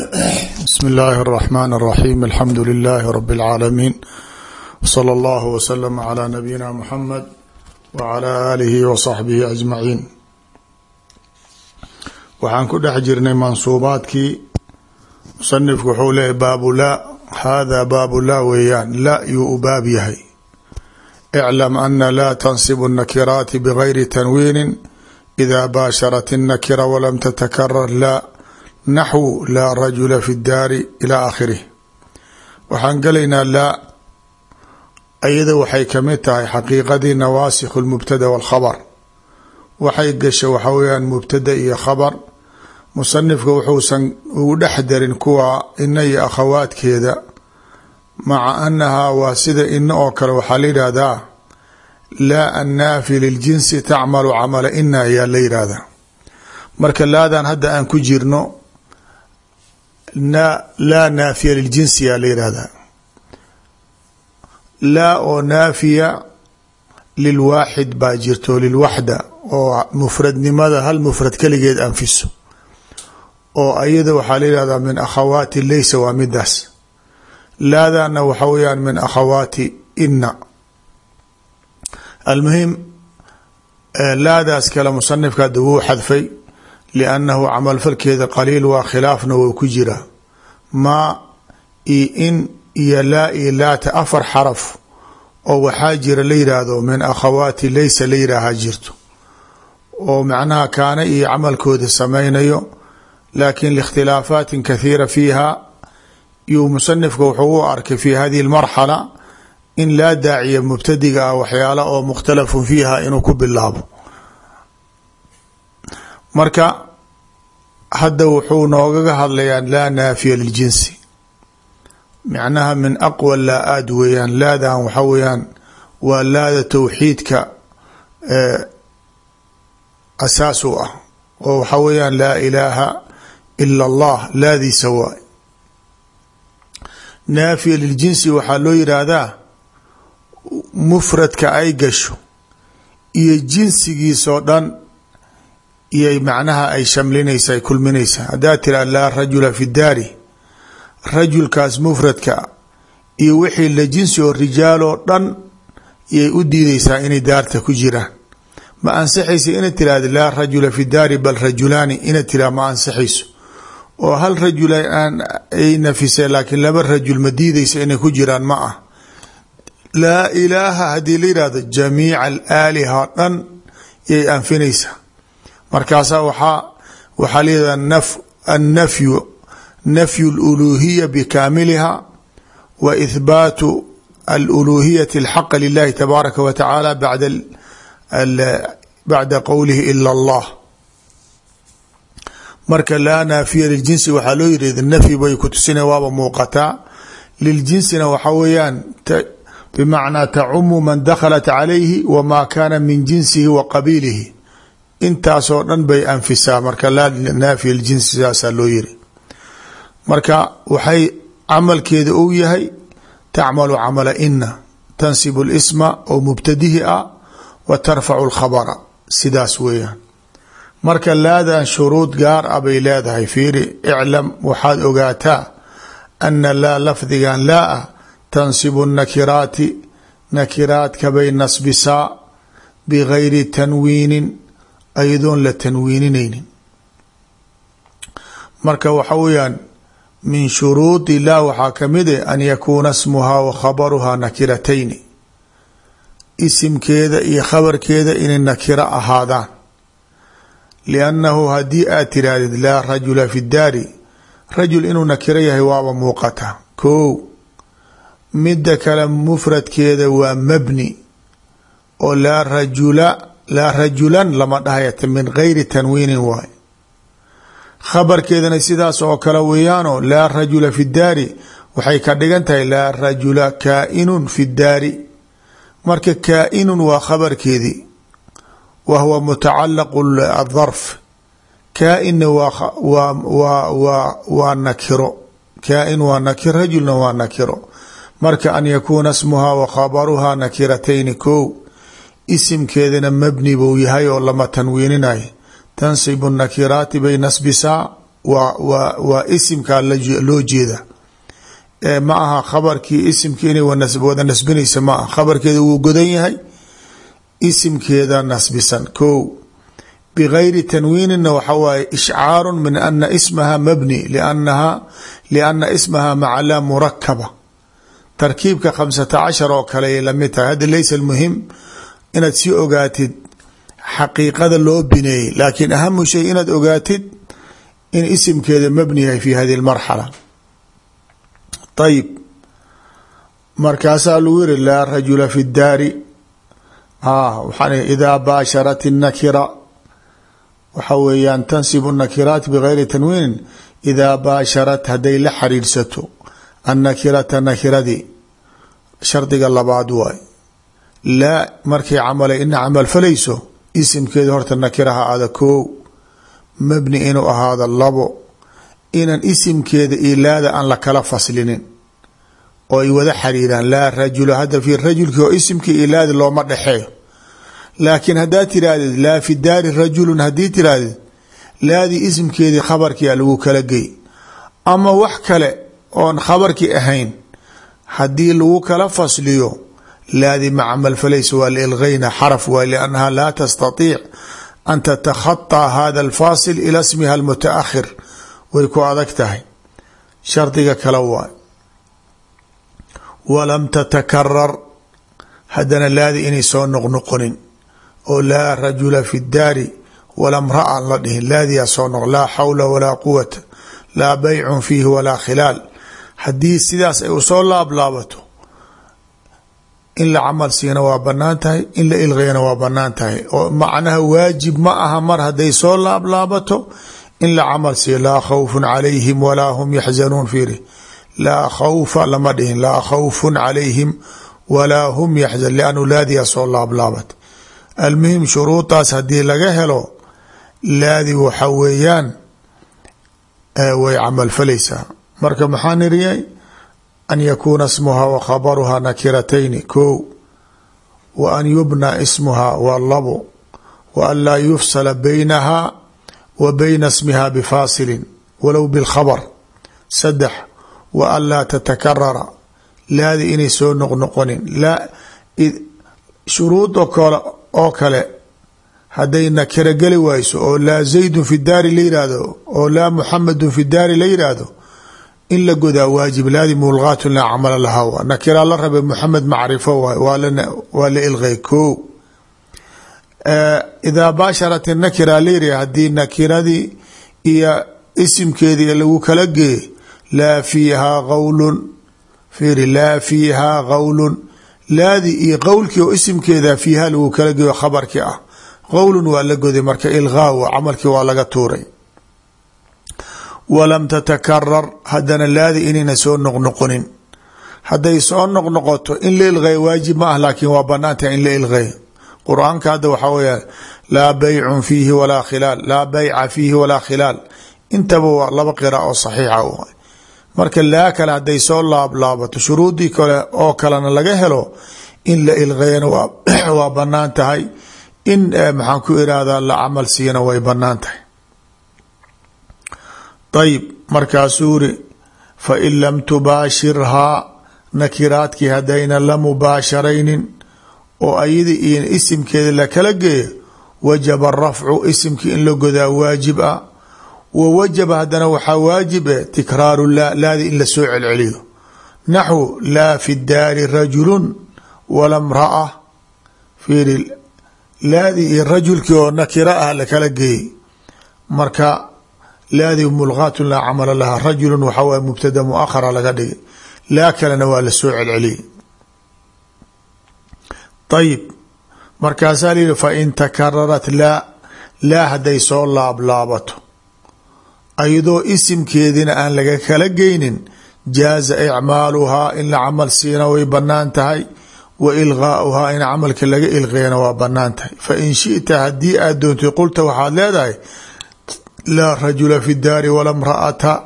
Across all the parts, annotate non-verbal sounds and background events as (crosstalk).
bsmi اllahi الرحmn الرaxيm alxamdu لilh rb العaalamiin wslى اllah wslm عlى nabiyina mxamed wعlى alihi wصaxbihi aجmaciin waxaan ku dhex jirnay mansuubaadkii musanifku wuxuu leeyahy baabu la hada baabu la weeyaan la yuu u baab yahay اclam ana la tansib الnakiraati bgayri tanwiini إida baasharat الnakira wlam tتakarar la naxw laa rajula fi daari ilaa aakhirih waxaan galaynaa laa ayada waxay ka mid tahay xaqiiqadii nawaasikh lmubtada walkhabar waxay gasha waxaa weyaan mubtada iyo khabar. Musanifka wuxuusan ugu dhex darin kuwa ina iyo akhawaadkeeda maca annahaa waa sida ina oo kale waxaa la yidhaahdaa laa annaafi liljinsi tacmalu camala ina ayaa la yidhaahdaa. Marka laadan hadda aan ku jirno laa naafiya liljinsi yaa la yidhaahdaa laa oo naafiya lilwaaxid baa jirto lilwaxda oo mufradnimada hal mufrad keligeed anfiso oo ayada waxaa la yihahdaa min akhawaati leysa waa midaas. Laadana waxa weyaan min akhawaati ina almuhim laadaas kale musanifka wuu xadfay liannahu camalfalkeeda qaliil waa khilaafna wou ku jiraa maa io in iyo laa iyo laata afar xaraf oo waxaa jira la yidhaahdo min akhawaati leysa la yidhaahaa jirto oo macnaha kaana iyo camalkooda samaynayo laakin liikhtilaafaatin kathiira fiiha yuu musanifka wuxuu u arkay fi hadihi lmarxala in laa daaciya mubtadiga ah waxyaala oo mukhtalafun fiiha inuu ku bilaabo marka hadda wuxuu noogaga hadlayaa laa naafiya liljinsi. Macnaha min aqwa laa aad weeyaan laadan waxa weeyaan waa laada towxiidka asaas ah. Oo waxa weeyaan laa ilaaha ila allah laadiisa waay naafiya liljinsi waxaa loo yidhaahdaa mufradka ay gasho iyo jinsigiisoo dhan iyay macnaha ay shamlinaysa ay kulminaysaa haddaad tiraa laa rajula fi daari rajulkaas mufradka iyo wixii la jinsi oo rijaaloo dhan iyay u diideysaa inay daarta ku jiraan. Ma ansixaysa inaad tirahda laa rajula fi daari bal rajulaani inaad tiraa ma ansixayso oo hal rajul aan ay nafisee laakiin laba rajul ma diideysa inay ku jiraan ma ah laa ilaaha haddii la yihahdo jamiica alaaliha dhan yay anfinaysaa markaasaa waxaa waxaa leedaha annafyu nafyu aluluuhiya bikaamiliha wa ithbaatu aluluuhiyati alxaqa lilahi tabaaraka wa tacaala bacda bacda qowlihi ila allah. Marka laa naafiya liljinsi waxaa loo yiri nafyi bay ku tusina waaba muuqataa. Liljinsina waxa weeyaan bimacnaa tacumu man dakhalat calayhi wamaa kaana min jinsihi wa qabiilihi intaasoo dhan bay anfisaa. Marka laa naafiya ljinsi saasaa loo yiri. Marka waxay camalkeeda ou yahay tacmalu camala ina tansibu lisma oo mubtadihi ah wa tarfacu lkhabara sidaas weeyaan. Marka laadan shuruud gaar ah bay leedahay fiiri iclam waxaad ogaataa ana laa lafdigan laa ah tansibu nakiraati nakiraadka bay nasbisaa bigayri tanwiinin ayadoon la tanwiininaynin marka waxa weeyaan min shuruudi laa waxaa ka mid eh an yakuuna smuhaa wa khabaruhaa nakiratayni isimkeeda iyo khabarkeeda inay nakiro ahaadaan. Liannahu haddii aad tirahdid laa rajula fi daari rajul inuu nakiro yahay waaba muuqataa ko midda kale mufradkeeda waa mabni oo laa rajula laa rajulan lama dhahaya min gayri tanwiinin waay. Khabarkeedana sidaas oo kale weeyaano laa rajula fi daari waxay ka dhigan tahay laa rajula kaainun fi daari. Marka kaainun waa khabarkeedii wa huwa mutacalaqu adarf kaainna waa nakiro. Kaain waa nakir rajulna waa nakiro. Marka an yakuuna smuhaa wa khabaruhaa nakiratayni ko isimkeedana mabni buu yahay oo lama tanwiininayo. Tansibu nakiraati bay nasbisaa waa isimkaa loo jeeda. Ma aha khabarkii isimkii inay wada nasbinaysa ma aha. Khabarkeeda wuu godan yahay isimkeeda nasbisan. Ko bgayri tanwiinina waxa waaye ishcaaru min ana ismaha mabni lanaha liana ismaha maca laa murakaba tarkiibka khamsata cashar oo kale ay la mid tahay almuhim inaad sii ogaatid xaqiiqada loo bineeyey laakiin ahamu shay inaad ogaatid in isimkeeda mabni yahay fi hadihi اlmarxala ayib markaasaa lagu yiri laa rajula fi اdaari waxaan idaa baasharat الnakira waxa weeyaan tansibu الnakiraat bgayri tanwiinin idaa baasharat hadday la xariirsato annakirata nakiradii shardiga labaad waay laa markay camalay ina camal falayso isimkeeda horta nakiraha aada koow. Mabni inuu ahaado labo inaan isimkeeda ilaada aan la kala faslinin oo ay wada xariiraan laa rajula hadda fi rajulkii oo isimkii ilaadi looma dhexeeyo. Laakiin haddaad tirahdid laa fi daari rajulun haddii tirahdid laadii isimkeedii khabarkia lagu kala gey. Ama wax kale oon khabarkii ahayn haddii lagu kala fasliyo laadii macmal falaysa waa lailgayna xaraf waay liannaha laa tastatiic an tatakhaطaa hada alfaasil ila smiha almutaakhir way ku adag tahay shardiga kale waay walam tatakarar haddana laadii inay soo noqnoqonin oo laa rajula fi daari wala mraa la dhihin laadiyaa soo noq laa xawla walaa quwata laa baycun fiihi walaa khilaal haddii sidaas ay u soo laablaabato in la camal siina waa bannaan tahay in la ilqeyana waa bannaan tahay. Oo macnaha waajib ma aha mar hadday soo laablaabato in la camal siiyo. Laa khawfun calayhim walaa hum yaxzanuun fiiri. Laa khawfa lama dhihin. Laa khawfun calayhim walaa hum yaxzan liannu laadiyaa soo laablaabat. Almuhim shuruudaas haddii laga helo laadi waxa weeyaan way camal falaysaa. Marka maxaa niriyay an yakuuna smuha wa khabaruha nakiratayni ko wa an yubna ismuha waa labo wa an laa yufsala baynaha wa bayna smiha bifaasilin walow bilkhabar saddex wa an laa tatakarara laadi inay soo noqnoqonin shuruudo kale oo kale hadday nakiro geli wayso oo laa zaydun fi daari la yihahdo oo laa muxamedun fi daari la yidhaahdo in la godaa waajib laadi mulgaatun laa camala laha wa nakiraa la rabay muxamed macrifo waay waa la ilqey ko idaa nakira layiri haddii nakiradii iyo isimkeedii lagu kala geeye laa fiihaa qawlun fiiri laa fiihaa qawlun laadi iyo qowlkii oo isimkeeda fiiha lagu kala geeyo khabarkii ah qowlun waa la goday marka ilqaaw camalkii waa laga tuuray walam tatakarar haddana laadi inayna soo noqnoqonin. Hadday soo noqnoqoto in la ilqeey waajib ma ah laakiin waa banaantaha in la ilqeey qur'aanka hadda waxaa weya laa baycun fiihi walaa khilaal laa bayca fiihi walaa khilaal. Intaba laba qira oo saxiixa u marka laa kale hadday soo laablaabato shuruudii kale oo kalena laga helo in la ilqeeyana waa (clears throat) bannaan tahay. In maxaan ku la camal siiyana way banaan ayib markaasuu iri fain lam tubaashirhaa nakiraadkii haddayna la mubaasharaynin. Oo ayada iyo isimkeeda lakala geeyo wajaba rafcu isimkii in la godaa waajib ah. Wa wajaba haddana waxaa waajib e tikraaru laa laadi in la soo celceliyo. Naxwu laa fi daari rajulun wala mraa fiiri laadi iyo rajulkii oo nakira ah lakala geeyey. Marka laadi mulgaatun laa camala laha rajulun waxaa waay mubtada muahara laga dhigay. Laa kalena waa la soo celceliyey. Ayib markaasaa layihi fain takararat laa laa hadday soo laablaabato ayadoo isimkeedina aan laga kala geynin jaaza icmaaluhaa in la camal siina way bannaan tahay wa ilqaauhaa in camalka laga ilqeena waa bannaan tahay. Fain shita haddii aad doontay qulta waxaad leedahay laa rajula fi daari wala mraata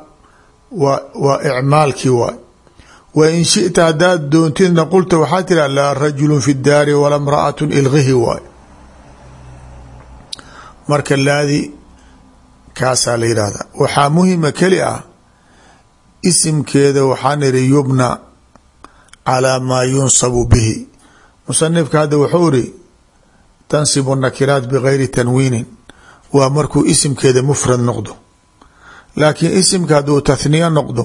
waa icmaalkii waay wa in shita haddaad doontidna qulta waxaad tiraa laa rajulu fi daari wala mraatu ilqihi waay marka laadi kaasaa la yidhahda waxaa muhima keli ah isimkeeda waxaan ihi yubna calaa maa yunsabu bihi. Musanifka hadda wuxuu iri tansibu nakiraat bigayri tanwiinin waa markuu isimkeeda mufrad noqdo. Laakiin isimka hadduu tathniya noqdo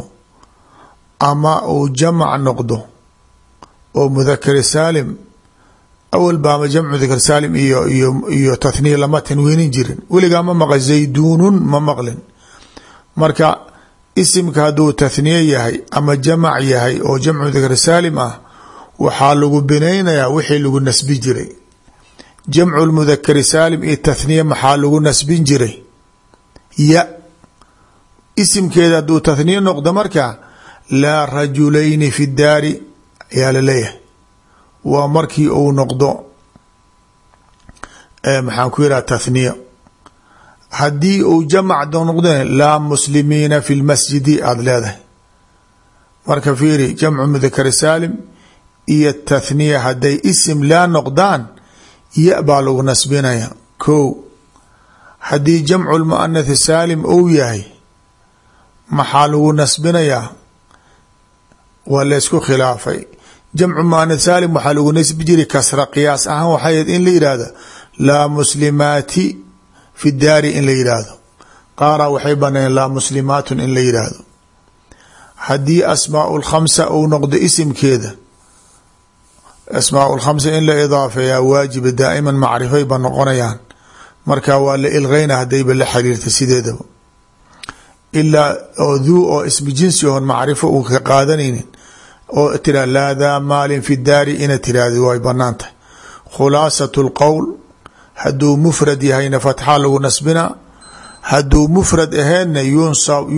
ama uu jamac noqdo oo mudakari saalim awal baama jamcu mudakar saalim iyo iyo iyo tathniya lama tanwiinin jirin. Weligaa ma maql zayduunun ma maqlin. Marka isimka hadduu tathniye yahay ama jamac yahay oo jamcu mudakar saalim ah waxaa lagu binaynayaa wixii lagu nasbi jiray jamcu lmudakari saalim iyo tathniya maxaa lagu nasbin jiray? Ya. Isimkeeda hadduu tathniye noqdo marka laa rajulayni fi daari ayaa la leeyahay waa markii uu noqdo maxaan ku yidhaha tathniya haddii uu jamac noqdo laa muslimiina fi lmasjidi aada leedahay. Marka fiiri jamcu mudakari saalim iyo tathniya hadday isim laa noqdaan ya baa lagu nasbinaya. Ko haddii jamcu lmuanath saalim ou yahay maxaa lagu nasbinayaa waa laysku khilaafay. Jamcu muanath saalim waxaa lagu nasbi jiray kasra qiyaas ahaan waxay in la yidhaahdo laa muslimaati fi daari in la yidhaahdo qaara waxay baneen laa muslimaatun in la yidhaahdo haddii asmaau lkhamsa uu noqdo isimkeeda asmaau lkhamsa in la idaafeeyaa waajiba daa'iman macrifay ba noqonayaan. Marka waa la ilgeyna haddayba la xiriirta sideedaba ilaa oo duu oo ismi jinsi oon macrifo uu ka qaadanaynin oo tira laa daa maalin fi daari ina tiraahdo way bannaan tahay. Khulaasat lqowl hadduu mufrad yahayna fatxa lagu nasbinaa hadduu mufrad aheedna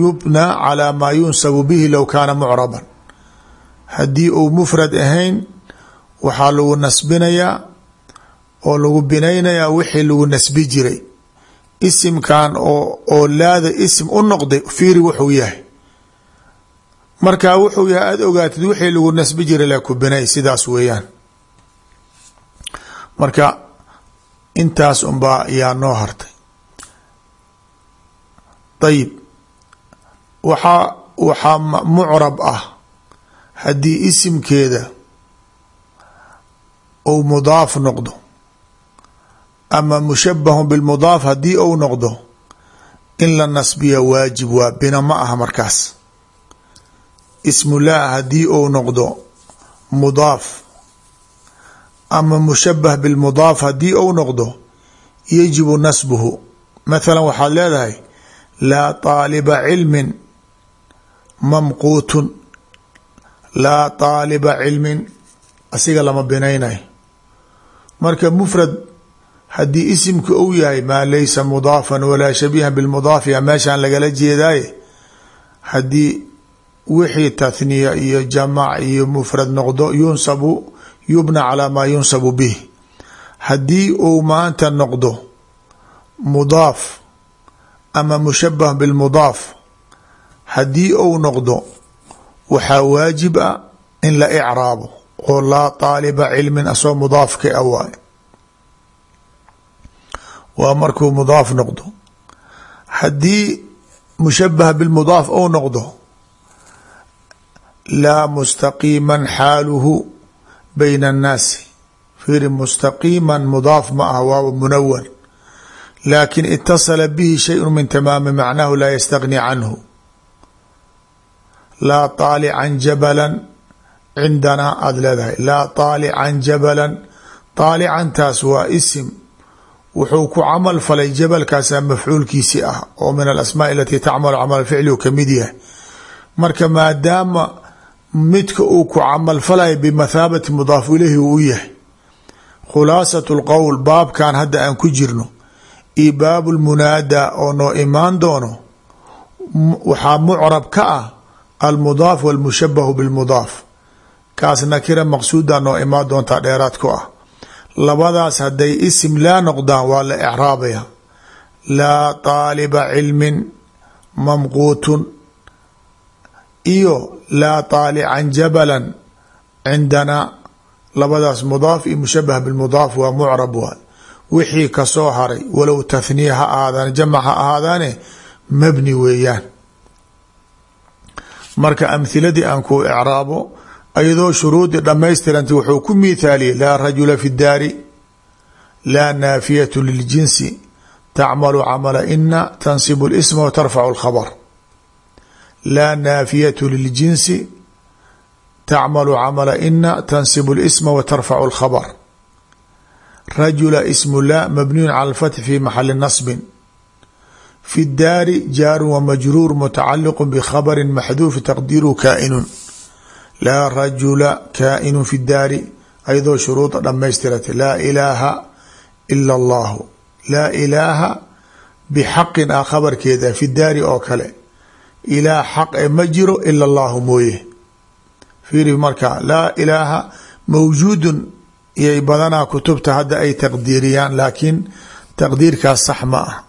yubnaa calaa maa yunsabu bihi low kaana mucraban. Haddii uu mufrad ahayn waxaa lagu nasbinayaa oo lagu binaynayaa wixii lagu nasbi jiray. Isimkan oo oo laada isim u noqday fiiri wuxuu yahay. Markaa wuxuu yahay aada ogaatid wixii lagu nasbi jiray la ku binay sidaas weeyaan. Marka intaas unbaa yaa noo hartay. Ayib waxaa waxaa mucrab ah. Haddii isimkeeda uu mudaaf noqdo. Ama mushabahun bilmudaaf haddii uu noqdo in la nasbiya waajib waa bina ma aha markaas. Ismullah haddii uu noqdo mudaaf. Ama mushabah bilmudaaf haddii uu noqdo yajibu nasbuhu. Mathala waxaad leedahay laa taaliba cilmin mamquutun. Laa taaliba cilmin asiga lama binaynayo marka mufrad haddii isimka uu yahay maa laysa mudaafan walaa shabiihan bilmudaaf ya meeshaan lagala jeedaaye? Haddii wixii tathniya iyo jamac iyo mufrad noqdo yunsabu yubna calaa maa yunsabu bih haddii uu maanta noqdo mudaaf ama mushabah bilmudaaf haddii uu noqdo waxaa waajib ah in la icraabo oo laa taaliba cilmin asoo mudaafka a waay. Waa markuu mudaaf noqdo. Haddii mushabah bilmudaaf ou noqdo laa mustaqiima xaaluhu bayna annaasi. Fiiri mustaqiima mudaaf ma ah waaba munawan laakin itasala bihi shayءu min tamaami macnahu laa yastagni canhu. Laa طaalican jabala cindanaa aada leedahay laa طaalican jabala طaalicantaas waa isim wuxuu ku camal falay jabalkaasaa mafcuulkiisi ah oo min alasmaa alatii tacmalu camal ficli u ka mid yahay marka maadaama midka uu ku camal falaya bimathaabati mudaaf ilayhi uu u yahay khulaasat lqowl baabkan hadda aan ku jirno iyo baabu lmunaada oo noo imaan doono waxaa mucrab ka ah almudaaf walmushabahu bilmudaaf kaas nakira maqsuuda noo imaan doontaa dheeraad ku ah. Labadaas hadday isim laa noqdaan waa la ecraabaya laa taaliba cilmin mamquutun. Iyo laa taalican jabalan cindanaa labadaas mudaaf iyo mushabah bilmudaaf waa mucrab waay. Wixii ka soo haray walow tathniya ha ahaadaan jamac ha ahaadaane mabni weeyaan. Marka amhiladii aan ku icraabo iyadoo shuruudi dhammaystiranta wuxuu ku miithaaliyey laa rajula fi daari laa naafiyatu liljinsi tacmalu camala ina tansibu lisma watarfacu lkhabar laa naafiyatu liljinsi tacmalu camala ina tansibu lisma watarfacu lkhabar rajula ismu laa mabniyun cala alfathi fi maxali nasbin. Fi daari jaarun wa majruur mutacaliqu bikhabari maxduufi taqdiiruhu laa rajula kaainu fi daari ayadoo shuruuda dhammaystiratay laa ilaaha ila allahu laa ilaaha bixaqin ah khabarkeeda fi daari oo kale ilaah xaq e ma jiro ila allahu mooye. Fiiri marka laa ilaaha mawjuudun iyay badanaa kutubta hadda ay taqdiiriyaan laakiin taqdiirkaas sax ma ah.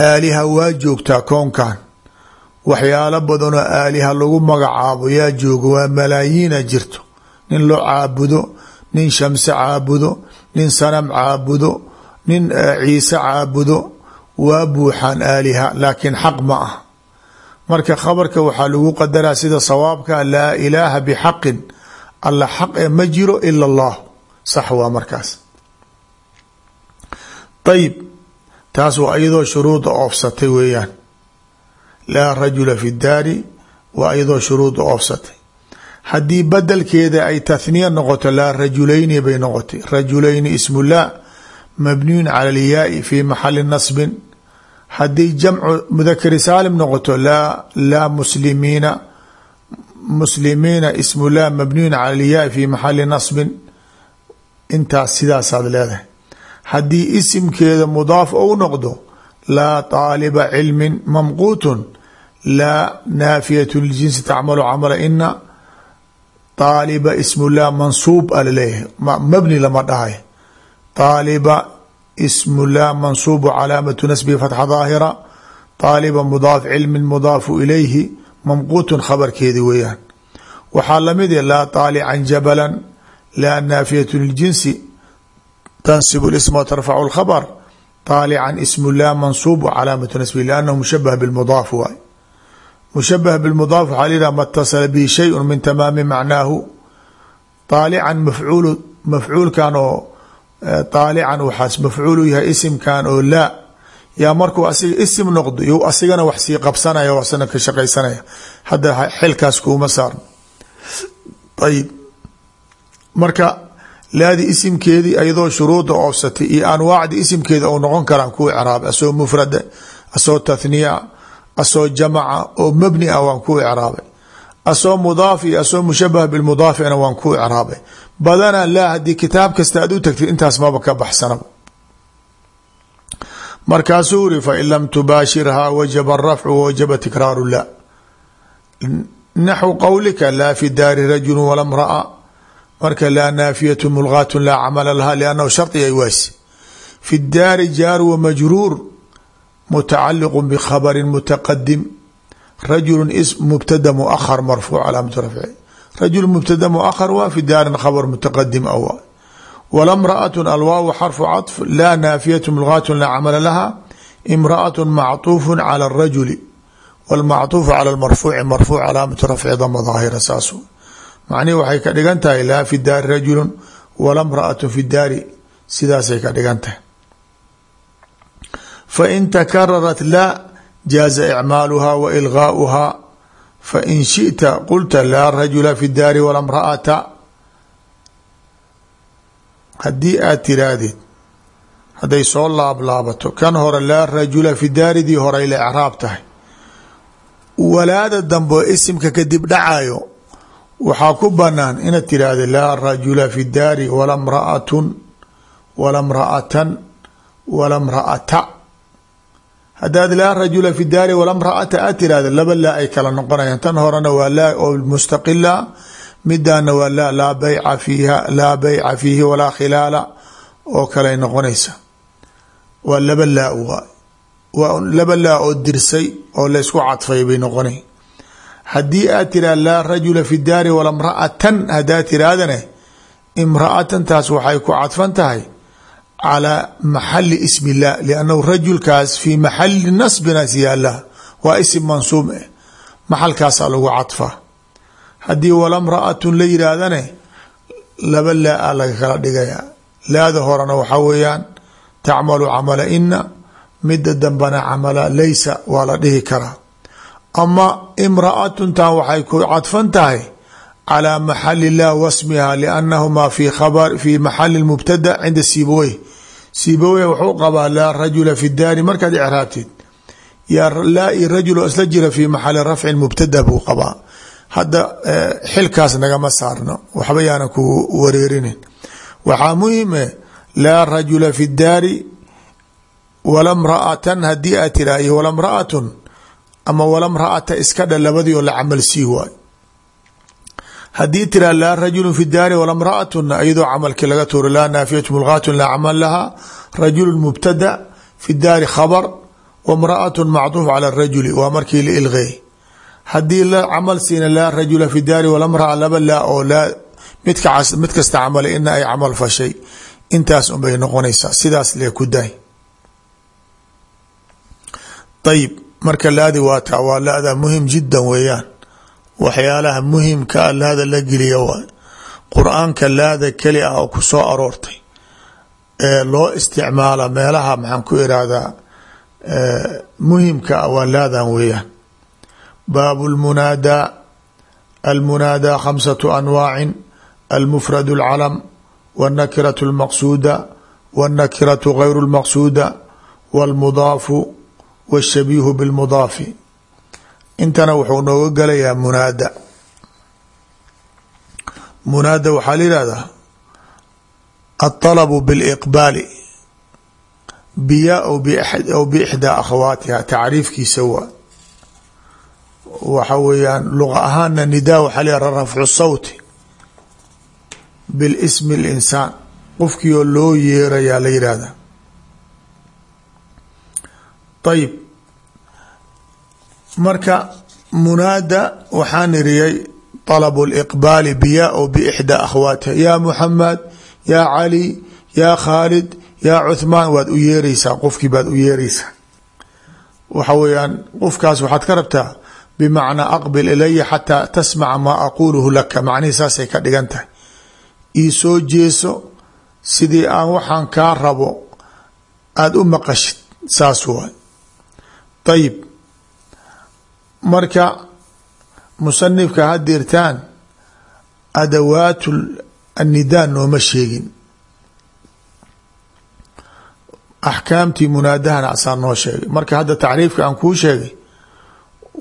Aaliha waa joogtaa koonkan waxyaalo badanoo aaliha lagu magacaabo yaa jooga waa malaayiina jirto. Nin loo caabudo nin shamse caabudo nin sanam caabudo nin ciise caabudo waa buuxaan aaliha laakiin xaq ma ah. Marka khabarka waxaa lagu qadaraa sida sawaabka laa ilaaha bixaqin alla xaq e ma jiro ila allah. Sax waa markaas. Ayib taas waa iyadoo shuruuda oofsatay weeyaan laa rajula fi daari waa iyadoo shuruuda oofsatay haddii badelkeeda ay tahniya noqoto laa rajulayni bay noqotay. Rajulayni ismu laa mabniyun cala alyaai fi maxali nasbin. Haddii jamcu mudakari saalim noqoto laa laa muslimiina muslimiina ismu laa mabniyun cala alyaai fi maxali nasbin. Intaas sidaasaad leedahay. Haddii isimkeeda mudaaf ou noqdo laa طaaliba cilmin mamquutun laa naafiyat ljinsi tacmalu camala ina طaaliba ismu laa mansuub a laleeyahay mabni lama dhahay طaaliba ismu laa mansuubu calaamatu nasbihi fatxa daahira طaaliba mudaaf cilmin mudaafu ilayhi mamquutun khabarkeedi weeyaan waxaa lamid ah laa طaalican jabalan laa naafiyat ljinsi tansib اsm wtarfac اkhabr طaalican ismu lah mansuub calaamatu nasbi lannahu mushabah bاlmudaaf waay mushabah bاlmudaaf waxaa la yihah ma اtasala bihi shayء min tamaami macnaahu طaalican mafcuul mafcuulkan oo طaalican waxaas mafcuulu yahay isimkan oo laa yaa markuu asiga isim noqdo you asigana wax sii qabsanaya wasna ka shaqaysanaya hadda xilkaas kuuma saarno ayib marka laadi isimkeedii ayadoo shuruuda oofsatay iyo anwaacdi isimkeeda ou noqon karaan ku icraab asoo mufrada asoo tathniya asoo jamaca oo mabni ah waan ku icraabay. Asoo mudaaf iyo asoo mushabah bilmudaafina waan ku icraabay. Badanaa laa haddii kitaab kasta aad u tagtid intaas maba ka baxsanaba markaasuu iri fain lam tubaashirhaa wajaba rafcu wajaba tikraaru la naxwu qowlika laa fi daari rajulu wala mraa marka laa naafiyatu mulgaatu laa camala laha liannahu shardi ay waasi fi daari jaaru wa majruur mutacaliqu bikhabarin mutaqadim rajulu mubtada muahar marfuuc calaamatu rafci rajul mubtada muahar waa fi daarin khabar mutaqadim aw wala mraatu alwaaw xarfu caطf laa naafiyatu mulgaatu laa camala laha imraatu macطuufu cala الrajuli wاlmacطuufu cala marfuuci marfuuc calaamatu rafci dama daahira saas macnihi waxay ka dhigan tahay laa fi daari rajulu wala mraatu fi daari. Sidaasay ka dhigan tahay. Fain takararat laa jaaza icmaaluha wa ilgaauha fain shita qulta laa rajula fi daari wala mraata haddii aad tiraahdid hadday soo laablaabato kan hore laa rajula fi daaridii horay la ecraab tahay. Walaada dambe isimka kadib dhacayo waxaa ku banaan inaad tiraahda laa rajula fi daari wala mraatun wala mraatan wala mraata haddaad laa rajula fi daari wala mraata aad tirahda laba laa ay kala noqonayaan. Tan horena waa laa oo mustaqila midaana waa laa laa bayca fiiha laa bayca fiihi walaa khilaala oo kaley noqonaysa waa laba laa waa laba laa oo dirsay oo laysku cadfay bay noqonay haddii aad tiraha laa rajula fi daari wala mraatan haddaad tirahdane imraatan taas waxay ku cadfan tahay calaa maxali ismi illah liannahu rajulkaas fii maxali nasbinaas yaalla waa isim mansuub eh. Lagu cadfaa haddii walamra'atun la yidhaahdane laba laa-a laga kala dhigaya. Laada horena waxaa weeyaan tacmalu camala ina midda dambana camala laysa waa la dhihi karaa ama imra'atuntan waxay ku cadfan tahay calى maxali lah wasmiha liannahumaa fi maxali mubtada cinda sibawey sibawey wuxuu qabaa laa rajula fi daari markaad icraabtid yaa laa i rajul isla jira fi maxali rafcin mubtada buu qabaa. Hadda xilkaas nagama saarno waxba yaana ku wareerinin. Waxaa muhime laa rajula fi daari wala mraatan haddii aad tiraah iyo wala mraatun ama wala mraata iska dha labadii oo la camal sii waay. Haddii tiraa laa rajulu fi daari wala mraatuna iyadoo camalkii laga tuuro laa naafiyatu mulgaatun laa camal laha rajulu mubtada fi daari khabr wa mraatun macduuf cala rajuli waa markii la ilqeey haddii la camal siina laa rajula fi daari wala mraa laba laa oo mid kasta camala ina ay camal fashay intaas unbay noqonaysaa sidaas lee ku daay. Ayib marka laadi waa taa waa laada muhim jiddan weeyaan waxyaalaha muhimka a laada la geliya waay qur-aanka laada keli ah oo ku soo aroortay ee loo isticmaala meelaha maxaan ku irahdaa muhimka ah waa laadan weeyaan baabu lmunaadaa almunaadaa khamsatu anwaacin almufrad اlcalam wاnnakiraة اlmaqsuuda wاnnakiraة gayru اlmaqsuuda wاlmudaafu wاshabiihu bاlmudaafi intana wuxuu nooga galayaa munaada munaada waxaa la yihahdaa aلطalbu bاliqbaali biya aw bixdaa akhawaatiha tacriifkiisa waa waxa weeyaan luqa ahaana nidaa waxaa la rafcu sawti bilismi اlinsaan qofkii oo loo yeerayaa la yihahda ayib marka munaada waxaan iriyay طalb اliqbaali biya o bixdaa akhwaatiha ya muxamed ya cali ya khaalid ya cuthmaan waad u yeereysaa qofkii baad u yeereysaa waxa weeyaan qofkaas waxaad ka rabtaa bimacnaa aqbil ilaya xataa tasmaca maa aquluhu laka. Macnihii saasay ka dhigan tahay. Ii soo jeeso sidii aan waxaan kaa rabo aada u maqashid saas ayib marka musanifka hadirtaan adawaat annidaa nooma sheegin. Axkaamtii munaadahana asaa noo sheegay. Marka hadda tacriifka aan kuu sheegay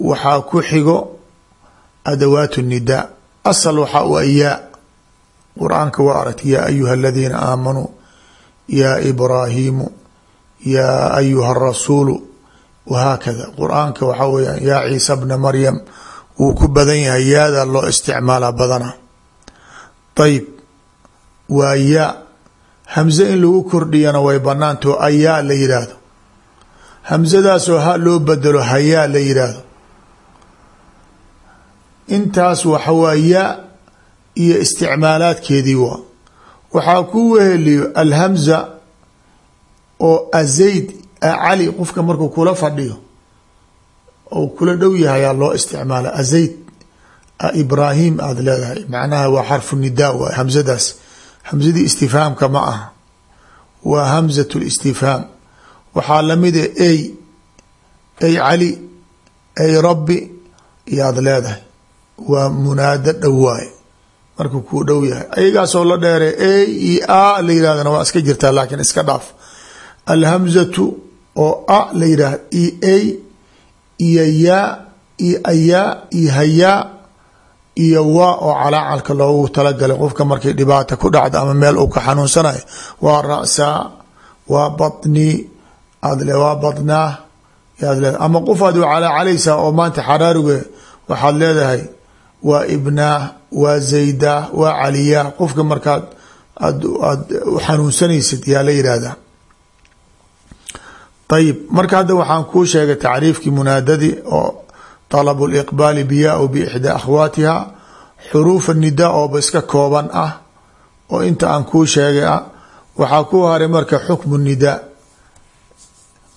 waxaa ku xigo adawaat nnidaa asal waxaa u ayaa qur'aanka waa aragt yaa ayuha aladiina aamanuu yaa ibraahiimu yaa ayuha arasuulu wahaakada qur'aanka waxaa weya yaa ciisa bna maryam wuu ku badan yahay. yaada loo isticmaalaa badana ayib waa yaa hamze in lagu kordhiyana way banaantao ayaa la yidhaahdo hamsadaasoo ha loo bedelo hayaa la yidhaahdo intaas waxa waa yaa iyo isticmaalaadkeedii waa waxaa ku weheliyo alhamza oo azayd cali qofka markuu kula fadhiyo ou kula dhow yahayaa loo isticmaala. Azayd ibraahim aada leedahay. Macnaha waa xarfu nidaa waay hamsadaas hamsadii istifhaamka ma aha. Waa hamzat listifhaam waxaa lamida ey ey cali ey rabbi iyaad leedahay. Waa munaado dhow waay markuu kuu dhow yahay. Ayagaasoo la dheere ey iyo a la yirahdana waa iska jirtaa laakiin iska dhaaf. Alhamzatu oo a la yidhaah iyo ey iyo yaa iyo ayaa iyo hayaa iyo waa oo calaacalka loogu talagalay qofka markay dhibaata ku dhacdo ama meel uu ka xanuunsanayo waa ra'saa waa batni aad le waa batnaah yaad ama qof aad calaacalaysaa oo maanta xaraarige waxaad leedahay waa ibnaah waa zaydaah waa caliyaah qofka markaad aad aad u xanuunsanaysid yaa la yidhaahdaa ayib marka hadda waxaan kuu sheegay tacriifkii munaadadi oo طalabu اliqbaali biyaa-u biixdaa akhwaatiha xuruufa nidaa ooba iska kooban ah oo inta aan kuu sheegay ah ku haray marka xukmu nidaa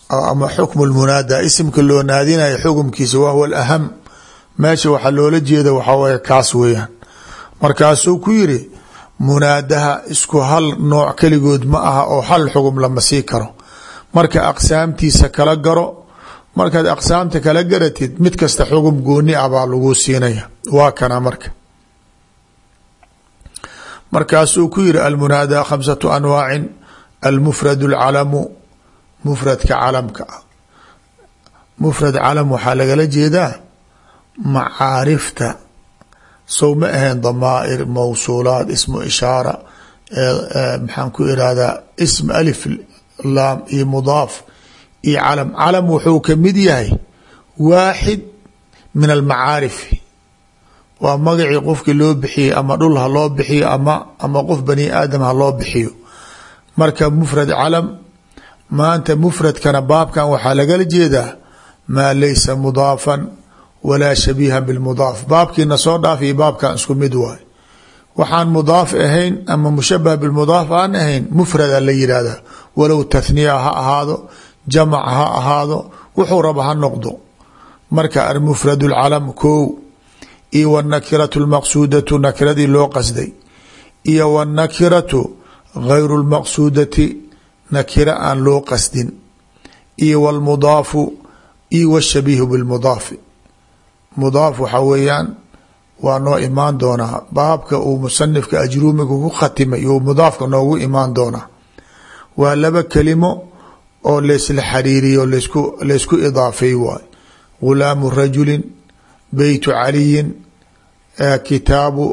ama xukmu lmunaada isimka loo naadinayo xukumkiisa wahuwa alaham. Meesha waxaa loola jeeda waxaa waye kaas weeyaan. Markaasuu ku yiri munaadaha isku hal nooc keligood ma aha oo hal xugum lama sii karo marka aqsaamtiisa kala garo markaad aqsaamta kala garatid mid kasta xugum gooni ah baa lagu siinaya. Waa kana marka. Markaasuu ku yiri almunaada khamsatu anwaacin almufrad alcalamu mufradka calamka ah. Mufrad calam waxaa lagala jeedaa macaarifta. Sow ma ahayn damaa'ir mawsuulaat ismu ishaara maxaan ku irahdaa ism alif laam iyo mudaaf iyo calam. Calam wuxuu ka mid yahay waaxid min almacaarifi waa magacii qofkii loo bixiyey ama dhul ha loo bixiyo ama ama qof bani aadam ha loo bixiyo. Marka mufrad calam maanta mufradkana baabkan waxaa lagala jeedaa maa laysa mudaafan walaa shabiiha bilmudaaf baabkiina soo dhaaf iyo baabkan isku mid waay. Waxaan mudaaf ahayn ama mushabah bilmudaaf aan ahayn mufrada la yihahda walow tathniya ha ahaado jamac ha ahaado wuxuu raba ha noqdo marka almufrad lcalam kow iyo wاnakiratu اlmaqsuudatu nakiradii loo qasday iyo wاnakiratu gayru اlmaqsuudati nakira aan loo qasdin iyo wاlmudaafu iyo wاshabiihu biاlmudaafi mudaaf waxa weeyaan waa noo imaan doonaa baabka uu musanifka ajruumiga ku khatimay iyuu mudaafka noogu imaan doonaa waa laba kelimo oo laysla xariiriyo laysku idaafay waay. Gulaamu rajulin beytu caliyin kitaabu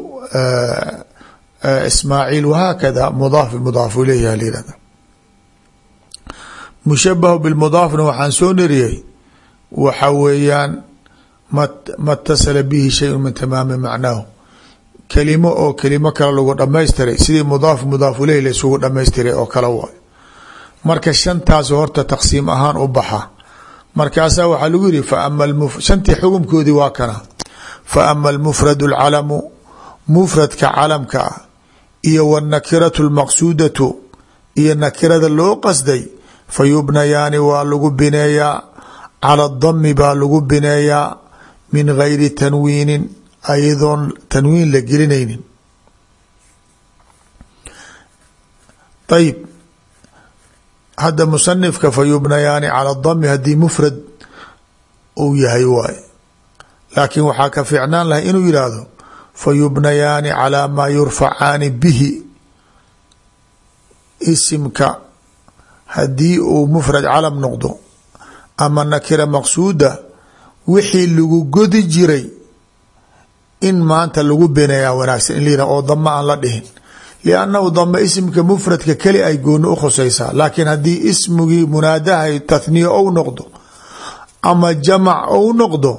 ismaaciil wahaakada mudaaf mudaaf ileyh layihahda mushabahu bilmudaafna waxaan soo nariyey waxa weeyaan ma اtasala bihi shayء min tamaami macnaahu. Kelimo oo kelimo kale lagu dhamaystiray sidii mudaaf mudaaf ileyh laisugu dhamaystiray oo kale waay marka shantaas horta taqsiim ahaan u baxa. Markaasaa waxaa lagu yihi shantii xukumkoodii waa kana. Fa ama almufrad alcalamu mufradka calamka ah iyo wanakiratu lmaqsuudatu iyo nakirada loo qasday fa yubnayaani waa lagu bineeyaa cala adami baa lagu bineeyaa min gayri tanwiinin ayadoon tanwiin la gelinaynin. Ayb hadda musanifka fayubnayaani cala dami haddii mufrad uu yahay waay laakiin waxaa ka fiicnaan lahay inuu yidhaahdo fayubnayaani calaa maa yurfacaani bihi. Isimka haddii uu mufrad calam noqdo ama nakira maqsuuda wixii lagu godi jiray in maanta lagu bineeyaa wanaagsan. In la yihah oo dama aan la dhihin liannahu dama isimka mufradka keli ay gooni u khusaysaa laakiin haddii ismigii munaadahay tathniya ou noqdo ama jamac ou noqdo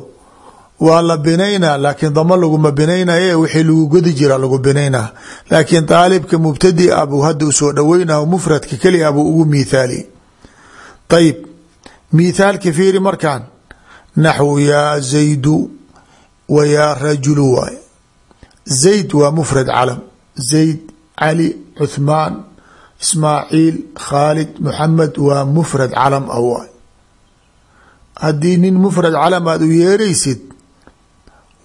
waa la binaynaa laakiin dama laguma binaynaye wixii lagu godi jira lagu binaynaa laakiin daalibka mubtadi a buu hadda u soo dhoweynaho mufradka keli a buu ugu miithaali ayib miithaalki fiiri markaan naxwu yaa zaydu wa yaa rajulu waay zayd waa mufrad calam cali cuthmaan ismaaciil khaalid muxamed waa mufrad calam ah waay haddii nin mufrad calam aad u yeeraysid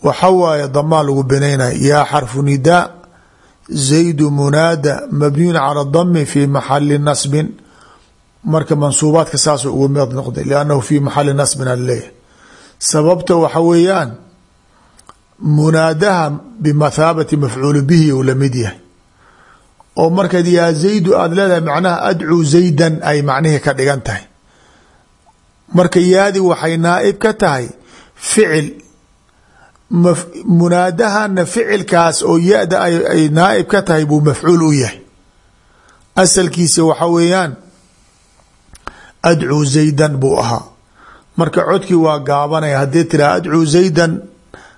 waxa waaye damaa lagu binaynaya yaa xarfu nidaa zaydu munaada mabniyun cala dami fi maxali nasbin. Marka mansuubaadka saasuu ugu mid noqday liannahu fi maxali nasbin aleeyahy sababta waxa weeyaan munaadaha bimathaabati mafcuuli bihi ou la mid yahay oo markaad yaa zaydu aada leedahay macnaha adcuu zaydan ay macnihii ka dhigan tahay. Marka yaadi waxay naaib ka tahay ficil munaadahana ficilkaas oo ya-da ay naaib ka tahay buu mafcuul u yahay. Asalkiisa waxa weeyaan adcuu zaydan buu ahaa. Marka codkii waa gaabanaya haddii tira adcuu zaydan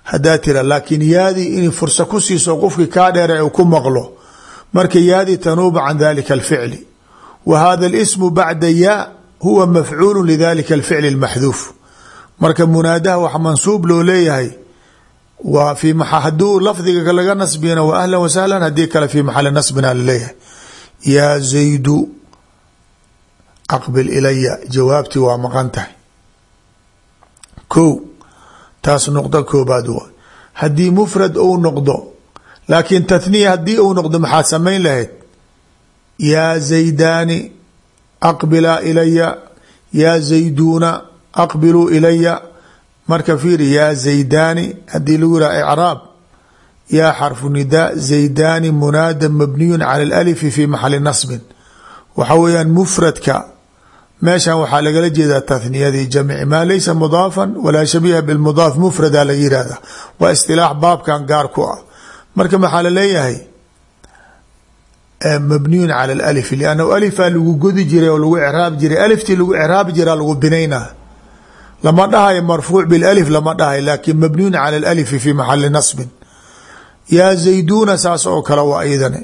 hadaa tira laakiin yaadii in fursa ku siiso qofkii kaa dheera u ku maqlo marka yaadii tanuuba can dalika alficli wa hada اlsmu bacda ya huwa mafcuulu lidalika alficli اlmaxduuf marka munaadaha wax mansuub loo leeyahay waa fi haduu lafdiga laga nasbiyana wa ahla wasahlan haddii kale fi maxali nasbina la leeyahay yaa zaydu aqbil ilaya jawaabtii waa maqan tahay. Ko taas noqdo koobaad wa. Haddii mufrad ou noqdo laakiin tathniya haddii uu noqdo maxaad samayn lahayd? Yaa zaydaani aqbilaa ilaya yaa zayduuna aqbiluu ilaya marka fiiri yaa zaydaani haddii lagu yihah icraab. Yaa xarfu nidaa zaydaani munaada mabniyun cala alalifi fi maxali nasbin. Waxa weeyaan mufradka meeshan waxaa lagala jeedaa tathniyadii jamci. Maa laysa mudaafan walaa shabiiha bilmudaaf mufrada laga yihahda waa gaar ku ah marka maxaa la leeyahay mabniyun cala alif liannahu alifaa lagu godi jiray oo lagu icraabi jiray. Aliftii lagu icraabi jiraa lagu binaynaa. Lama dhahayo marfuuc bilif lama dhahayo laakin mabniyun cala alalifi fi maxali nasbin. Yaa zayduuna saas oo kale waa iyadane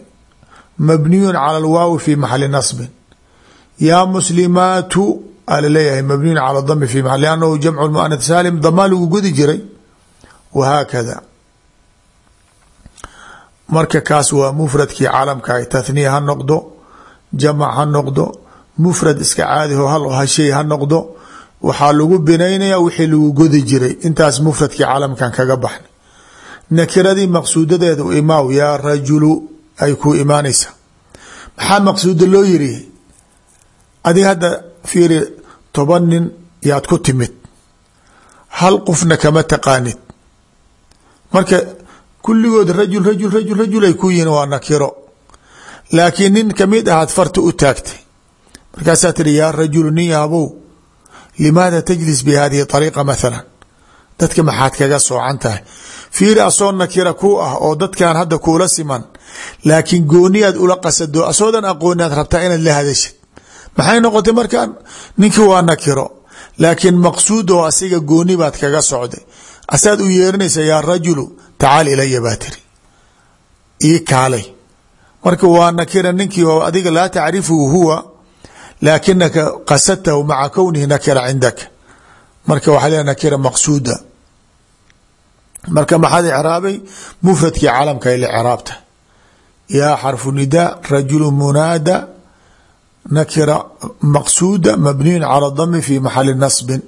mabniyun cala alwaawi fi maxali nasbin. Yaa muslimaatu aa la leeyahay mabniyun cala dami fi maal liannahu jamcu muanath saalim damaa lagu godi jiray. Wahaakada marka kaas waa mufradkii calamka tathniya ha noqdo jamac ha noqdo mufrad iska caadiho hal hashay ha noqdo waxaa lagu binaynaya wixii lagu godi jiray. Intaas mufradkii calamkan kaga baxnay. Nakiradii maqsuudadeeda u imaaw yaa rajulu ay ku imaanaysa. Maxaa maqsuuda loo yiri? Adiga hadda fiiri toban nin yaad ku timid. Hal qofna kama taqaanid. Marka kulligood rajul rajul rajul rajul ay ku yihiin waa nakiro. Laakiin nin ka mid ahaad farta u taagtay. Markaasaa tihi yaa rajulu nin limaada tajlis bi hadihi ariiqa mathala dadka maxaad kaga soocan tahay. Fiiri asoo nakira ku ah oo dadkan hadda kuula siman laakiin gooniyaad ula qasado asoodan aqooniaad rabtaa inaad la hadashid maxay noqotay markaan? Ninkii waa nakiro. Laakiin maqsuud asiga gooni baad kaga socday. Asaad u yeerinaysa yaa rajulu tacaal ilaya baa tiri. Ii kaalay. Marka waa nakira ninkii oo adiga laa tacrifuhu huwa laakinaka qasadtahu maca kownihi nakira cindaka. Marka waxaa le nakira maqsuuda. Marka maxaad icraabay? Mufradkii calamka ay la craabta yaa nidaa rajulu munaada nakira maqsuuda mabniyun cala dami fi maxali nasbin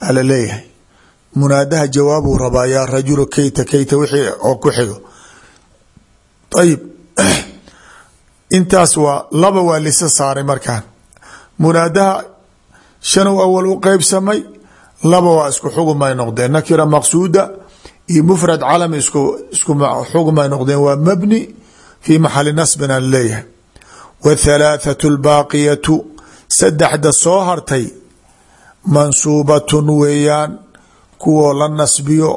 ala leeyahay munaadaha jawaabuu rabaa yaa rajulu kayta kayta wixii oo ku xigo. Ayib (clears throat) intaas waa laba waa lisa saaray markaan. Munaadaha shanu awal u qeybsamay laba waa isku xugumay noqdeen. Nakira maqsuuda iyo mufrad calami isku xugumay noqdeen waa mabni fi maxali nasbin aan leeyahay. Wthalaathatu lbaaqiyatu saddexda soo hartay mansuubatun weeyaan kuwoo la nasbiyo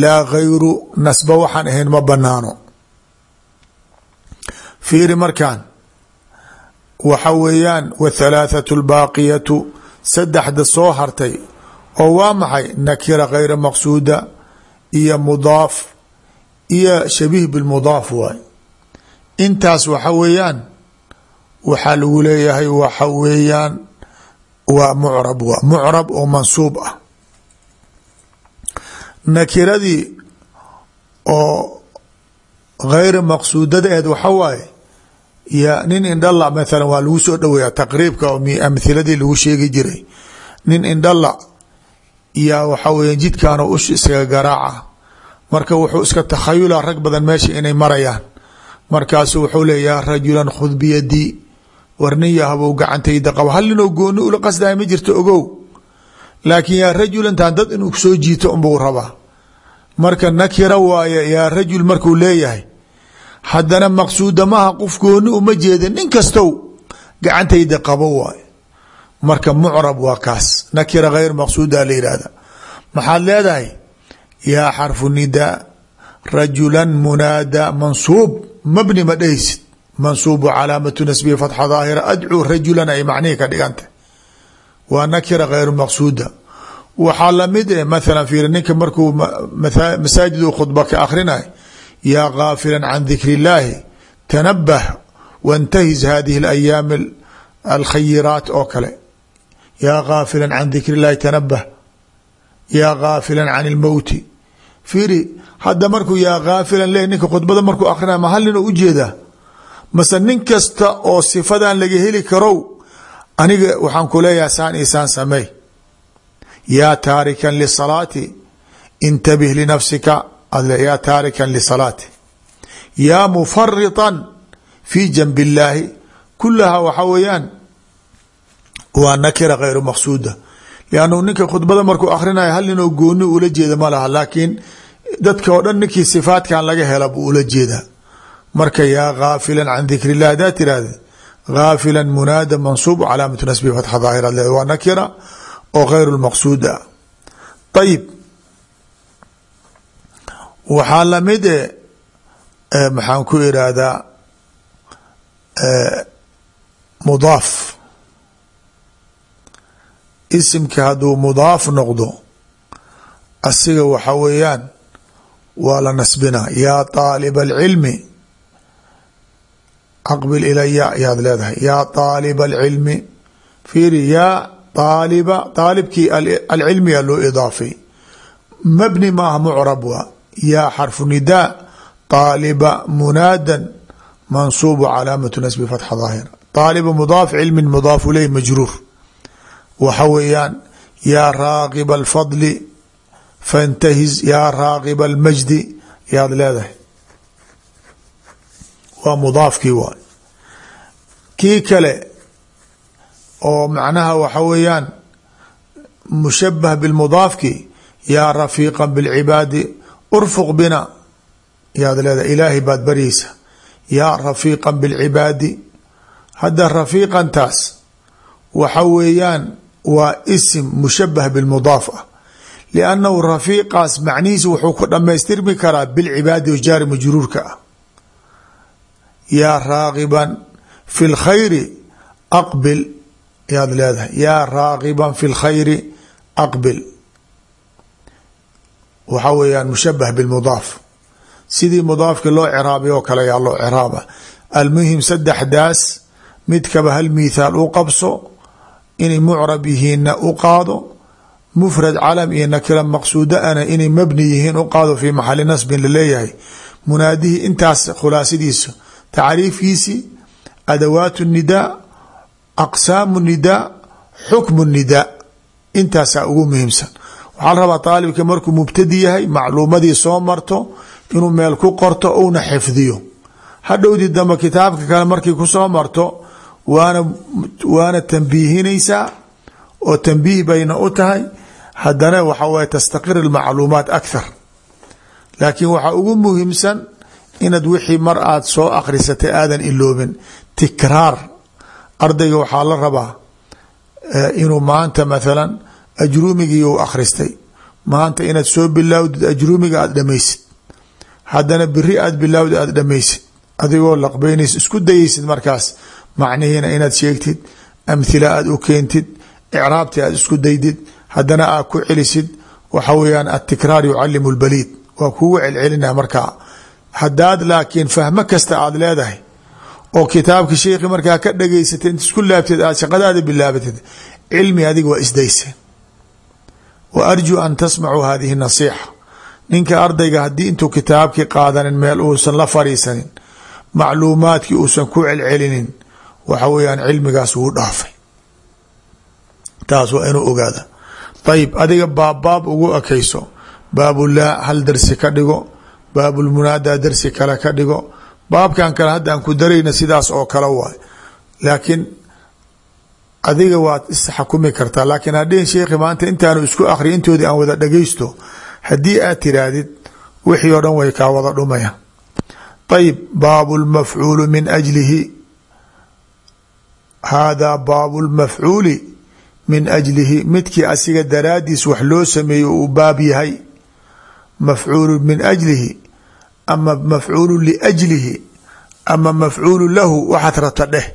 laa gayru nasba waxaan ahayn ma banaano fiiri markaan waxa weeyaan wthalaathatu lbaaqiyatu saddexda soo hartay oo waa maxay? Nakira gayra maqsuuda iyo mudaaf iyo shabiih bilmudaaf waay. Intaas waxa weeyaan waxaa lagu leeyahay waxa weeyaan waa mucrab wa mucrab oo mansuub ah nakiradii oo gayra maqsuudadaeed waxa waaye ya nin indhala mathalan waa lagu soo dhoweeya taqriibka amhiladii lagu sheegi jiray. Nin indhala yaa waxa weya jidkaano ush iskaga garaaca. Marka wuxuu iska takhayula rag badan meesha inay marayaan. Markaasu wuxuu leey yaa rajulan khud biyadii war nin yahabow gacantayda qabo hal ninoo gooni ula qasdaaya ma jirto ogow laakiin yaa rajulantan dad inuu soo jiito unbuu rabaa. Marka nakira waaye yaa rajul markuu leeyahay haddana maqsuuda maaha qof gooni uma jeeda nin gacantayda qabo waay marka mucrab waa kaas nakira gayr maqsuuda la yihahda maxaad leedahay? Yaa xarfu nidaa rajula munaada mansuub mabni ma dhehaysid calaamatu nasbihi fatxa daahira adcuu rajulan ay macnihii ka dhigantah waa nakira khayru maqsuuda. Waxaa la mid eh maala fiir ninka markuu masaajid uu khudba ka akrinay yaa gaafilan can dikri illaahi tanabah wantahiz hadihi alayaami alkhayiraat oo kale. Yaa gaafilan can dikri illaahi tanabah yaa gaafilan can ilmowti fiiri hadda markuu yaa gaafilan leh ninka khudbada markuu akrinay ma hal nin oo u jeedaa mase nin karow aniga waxaan ku leeyahay saan isaan samey yaa taarikan lisalaati intabih linafsika yaa taarikan lisalaati yaa mufaritan fi janbi illaahi kulahaa waxaa weeyaan waa nakira khayru maqsuuda. Liannu ninka khudbada markuu akhrinayo hal inuu gooni ula jeeda ma laha laakiin dadka oo dhan ninkii sifaatkan laga hela buu la jeedaa. Marka yaa gaafilan can dikri illah hadaa aafila munaada mansuub calaamatu nasbi fata daahir adle waa nakira oo hayr lmaqsuud ah ayib waxaa la mid e maxaan ku irahdaa mudaaf isimka hadduu mudaaf noqdo asiga waxa weeyaan waa la nasbina yaa طaalib اlcilmi aqbil ilaya ayaad leedahay yaa aaliba alcilmi fiiri yaa aaliba aalibkii alcilmiga loo idaafay mabni maaha mucrab waa yaa xarfu nidaa aaliba munaadan mansuubu calaamatu nasbi fatxa daahira aaliba mudaaf مضاف mudaafu ley majruur waxa weeyaan yaa raaqiba alfadli fantahiz yaa raaqiba almajdi yaad leedahay waa mudaafkii waay. Kii kale oo macnaha waxa weeyaan mushabah bilmudaafki yaa rafiiqa bilcibaadi urfuq bina. Yaad leedahay ilaahay baad baryeysa yaa rafiiqa bilcibaadi. Hadda rafiiqantaas waxa weeyaan waa isim mushabah bilmudaaf ah. Liannahu rafiiqaas macnihiisa wuxuu ku dhamaystirmi karaa bilcibaadi o jaari majruurka ah yaa raagiban fi lkhayri aqbil. Yaad leedahay yaa raagiban fi lkhayri aqbil. Waxa weeyaan mushabah bilmudaaf sidii mudaafki loo ciraabay oo kale yaa loo ciraaba. Almuhim saddexdaas midkaba hal mithaal u qabso inay mucrab yihiinna u qaado mufrad calam iyo nakira maqsuuda ana inay mabni yihiin u qaado fii maxali nasbin la leeyahay munaadihii intaas khulaasadiisa tacriifkiisi adawaat nidaa aqsaamu nidaa xukmu nidaa intaasaa ugu muhiimsan. Waxaa la rabaa aalibka markuu mubtadi yahay macluumadii soo marto inuu meel ku qorto una xifdiyo. Hadhowdii dambe kitaabka kale markii ku soo marto waana waana tambiihinaysaa oo tambiih bayna u tahay. Haddana waxa waye tastaqir almacluumaat akhar laakiin waxaa ugu muhiimsan inaad wixii mar aad soo akhrisatay aadan iloobin tikraar. Ardayga waxaa la rabaa inuu maanta mathalan ajruumigii u akhristay. Maanta inaad soo bilaawdid ajruumiga aada dhamaysid. Haddana beri aad bilaawdid aada dhamaysid. Adigoo laqbeynaysa isku dayaysid markaas. Macnihiina inaad sheegtid amhila aada u keentid icraabti aad isku daydid. Haddana aad ku celisid waxa weyaan atikraar yucalimu lbaliid waa kugu celcelina markaa hadaad laakiin fahmo kasta aad leedahay oo kitaabka sheikhi markaa ka dhageysatay int isku laabteed aad shaqadaada bilaabatid cilmi adiga waa isdayseen wa arjuu an tasmacuu hadihi nasiixa. Ninka ardayga haddii intuu kitaabkii qaadanin meel uusan la fariisanin macluumaadkii uusan ku celcelinin waxa weyaan cilmigaas wuu dhaafay. Taas waa inuu ogaada. Ayib adiga baabbaab ugu ekayso baabulaa hal darsi ka dhigo baabulmunaada darsi kale ka dhigo. Baabkan kale haddaan ku darayna sidaas oo kale waay. Laakiin adiga waad isxakumi kartaa. Laakiin hadhihin sheekhi maanta intaanu isku akri intoodii aan wada dhagaysto haddii aad tiraahdid wixii oo dhan way kaa wada dhumaya. Ayib baabu lmafcuulu min ajlihi. Haadaa baabu lmafcuuli min ajlihi. Midkii asiga daraadiis wax loo sameeyey uu baab yahay. Mafcuulu min ajlihi ama mafcuulu liajlihi ama mafcuulu lahu waxaad rabta dheh.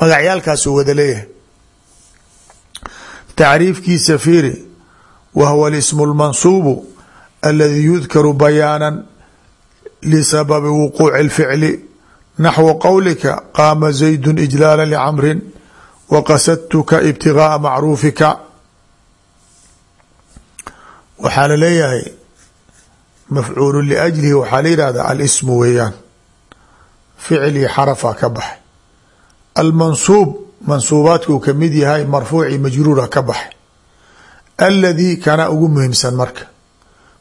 Magacyaalkaasuu wada leeyahay. Tacriifkiisa fiiri wa huwa lismu lmansuubu aladi yudkaru bayaana lisababi wuquuci اlficli naxwu qowlika qaama zaydu ijlaala licamrin waqasadtuka ibtigaaa macruufika. Waxaa la leeyahay mafcuulu liajlihi waxaa la yihahda alismu weeyaan. Ficil iyo xarafa ka baxay almansuub mansuubaadkuu ka mid yahay marfuuci majruura ka baxay alladii kana ugu muhiimsan marka.